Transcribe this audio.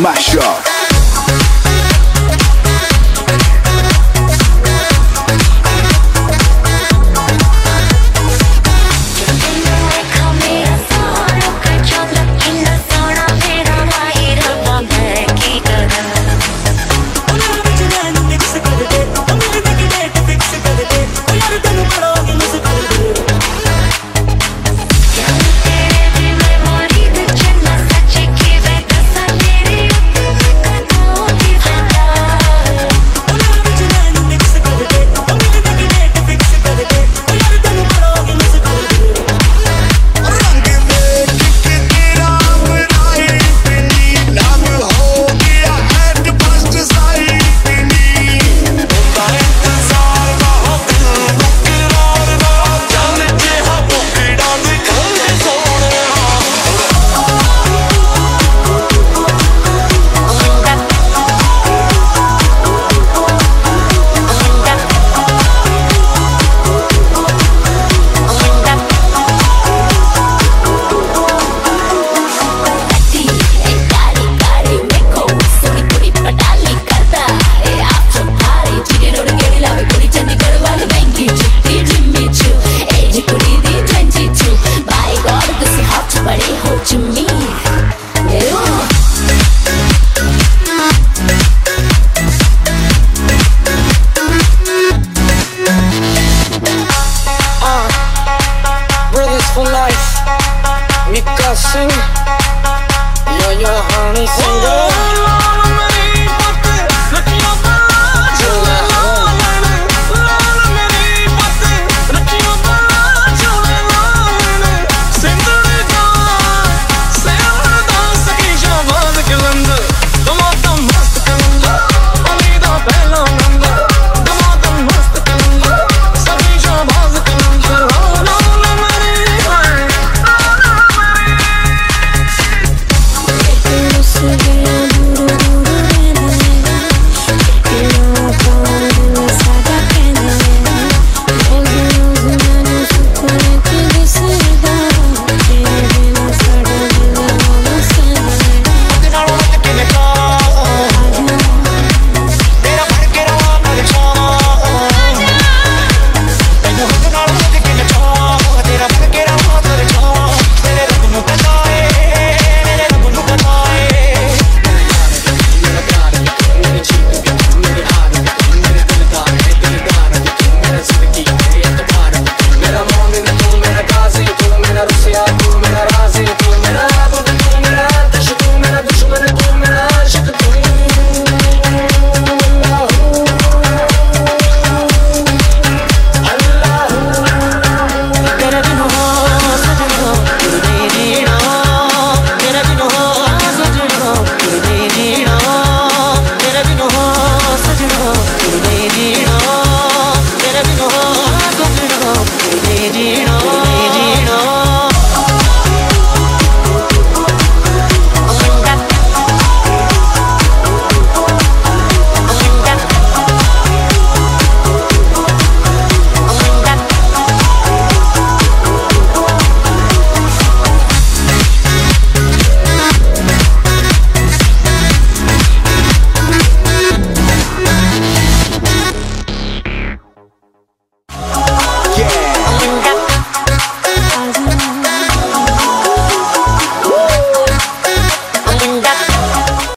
Mashup.